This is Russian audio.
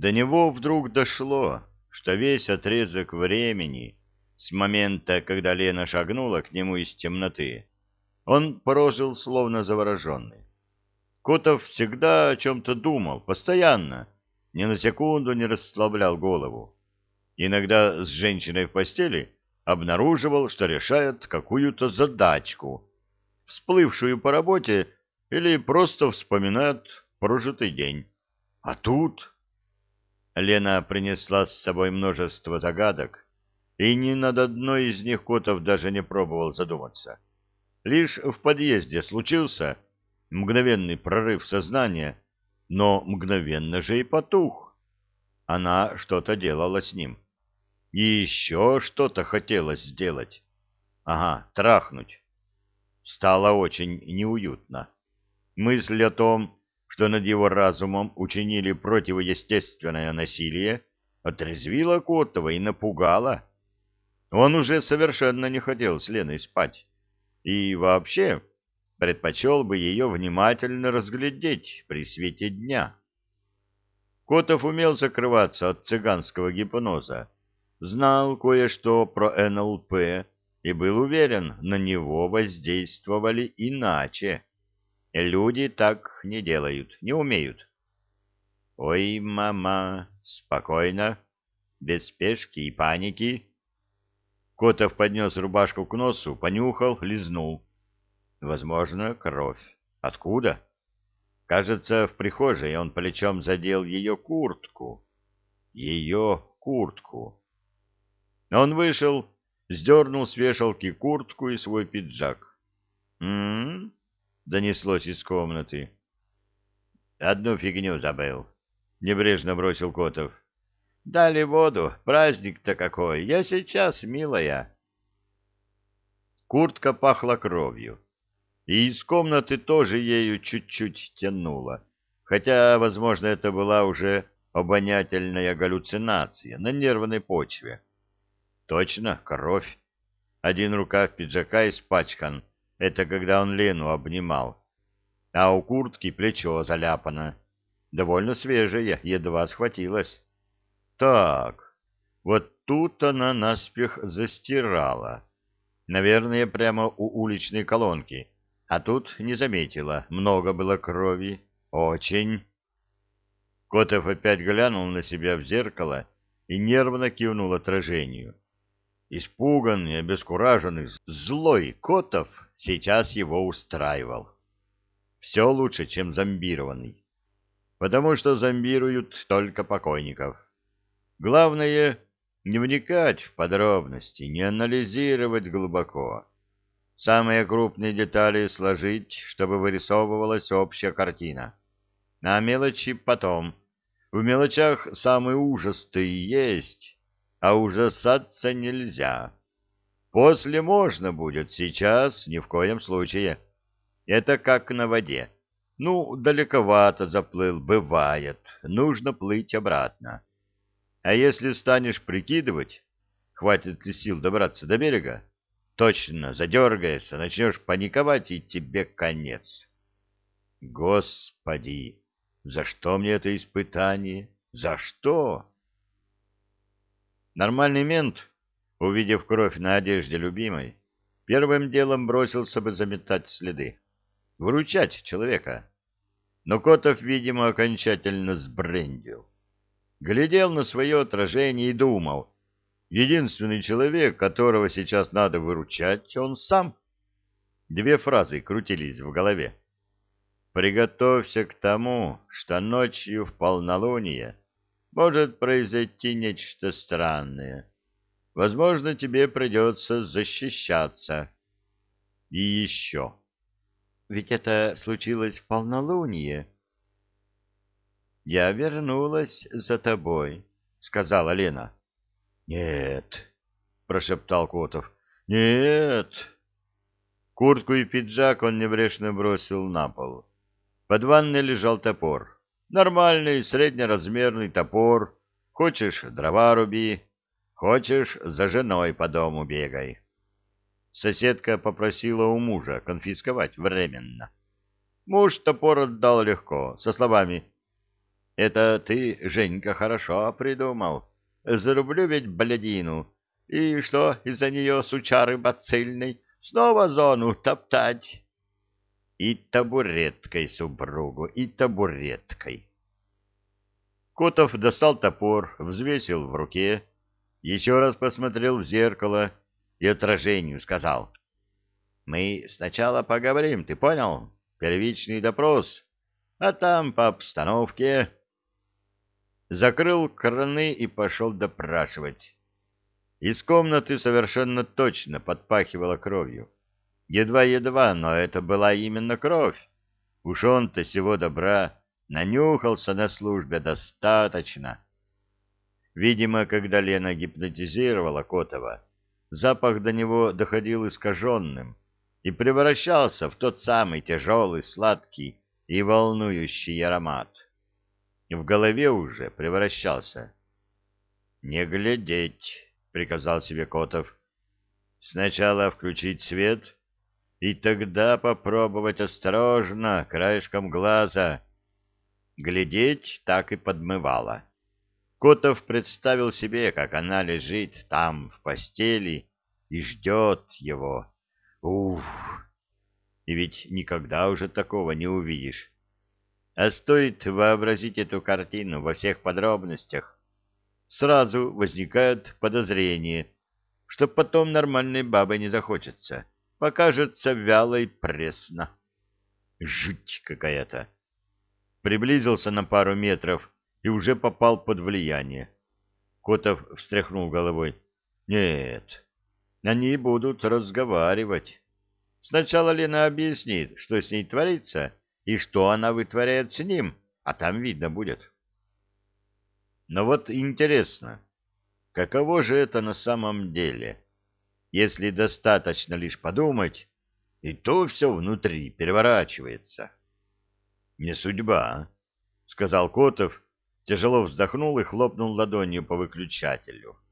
До него вдруг дошло, что весь отрезок времени с момента, когда Лена шагнула к нему из темноты, он прожил словно завороженный. Котов всегда о чем-то думал, постоянно, ни на секунду не расслаблял голову. Иногда с женщиной в постели обнаруживал, что решает какую-то задачку, всплывшую по работе или просто вспоминает прожитый день. А тут... Лена принесла с собой множество загадок, и ни над одной из них Котов даже не пробовал задуматься. Лишь в подъезде случился мгновенный прорыв сознания, но мгновенно же и потух. Она что-то делала с ним. И еще что-то хотелось сделать. Ага, трахнуть. Стало очень неуютно. Мысль о том, что над его разумом учинили противоестественное насилие, отрезвила Котова и напугала. Он уже совершенно не хотел с Леной спать. И вообще предпочел бы ее внимательно разглядеть при свете дня. Котов умел закрываться от цыганского гипноза, знал кое-что про НЛП и был уверен, на него воздействовали иначе. Люди так не делают, не умеют. Ой, мама, спокойно, без спешки и паники. Котов поднес рубашку к носу, понюхал, лизнул. Возможно, кровь. Откуда? Кажется, в прихожей он плечом задел ее куртку. Ее куртку. Он вышел, сдернул с вешалки куртку и свой пиджак. «М-м-м?» Донеслось из комнаты. «Одну фигню забыл», — небрежно бросил Котов. «Дали воду, праздник-то какой! Я сейчас, милая!» Куртка пахла кровью и из комнаты тоже ею чуть-чуть тянуло, хотя, возможно, это была уже обонятельная галлюцинация на нервной почве. Точно, кровь. Один рукав пиджака испачкан, это когда он Лену обнимал, а у куртки плечо заляпано, довольно свежее, едва схватилось. Так, вот тут она наспех застирала, наверное, прямо у уличной колонки, а тут не заметила, много было крови. Очень. Котов опять глянул на себя в зеркало и нервно кивнул отражению. Испуганный, обескураженный, злой Котов сейчас его устраивал. Все лучше, чем зомбированный. Потому что зомбируют только покойников. Главное — не вникать в подробности, не анализировать глубоко самые крупные детали сложить, чтобы вырисовывалась общая картина. А мелочи потом. В мелочах самый ужас-то и есть, а ужасаться нельзя. После можно будет, сейчас ни в коем случае. Это как на воде. Ну, далековато заплыл, бывает, нужно плыть обратно. А если станешь прикидывать, хватит ли сил добраться до берега, Точно, задергаешься, начнешь паниковать, и тебе конец. Господи, за что мне это испытание? За что? Нормальный мент, увидев кровь на одежде любимой, первым делом бросился бы заметать следы, выручать человека. Но Котов, видимо, окончательно сбрендил. Глядел на свое отражение и думал, Единственный человек, которого сейчас надо выручать, он сам. Две фразы крутились в голове. «Приготовься к тому, что ночью в полнолуние может произойти нечто странное. Возможно, тебе придется защищаться. И еще. Ведь это случилось в полнолуние». «Я вернулась за тобой», — сказала Лена. Нет, прошептал Котов. Нет. Куртку и пиджак он небрежно бросил на пол. Под ванной лежал топор. Нормальный, среднеразмерный топор. Хочешь, дрова руби. Хочешь, за женой по дому бегай. Соседка попросила у мужа конфисковать временно. Муж топор отдал легко, со словами Это ты, Женька, хорошо придумал. Зарублю ведь блядину. И что из-за нее сучары бацильной? Снова зону топтать. И табуреткой супругу, и табуреткой. Котов достал топор, взвесил в руке, еще раз посмотрел в зеркало и отражению сказал. «Мы сначала поговорим, ты понял? Первичный допрос, а там по обстановке...» Закрыл краны и пошел допрашивать. Из комнаты совершенно точно подпахивало кровью. Едва-едва, но это была именно кровь. Уж он-то всего добра нанюхался на службе достаточно. Видимо, когда Лена гипнотизировала Котова, запах до него доходил искаженным и превращался в тот самый тяжелый, сладкий и волнующий аромат. В голове уже превращался. «Не глядеть», — приказал себе Котов. «Сначала включить свет» и тогда попробовать осторожно, краешком глаза. Глядеть так и подмывало. Котов представил себе, как она лежит там, в постели, и ждет его. Уф! И ведь никогда уже такого не увидишь. А стоит вообразить эту картину во всех подробностях, сразу возникает подозрение, что потом нормальной бабой не захочется покажется вяло и пресно. Жуть какая-то. Приблизился на пару метров и уже попал под влияние. Котов встряхнул головой. Нет, они будут разговаривать. Сначала Лена объяснит, что с ней творится и что она вытворяет с ним, а там видно будет. Но вот интересно, каково же это на самом деле? Если достаточно лишь подумать, и то все внутри переворачивается. — Не судьба, — сказал Котов, тяжело вздохнул и хлопнул ладонью по выключателю. —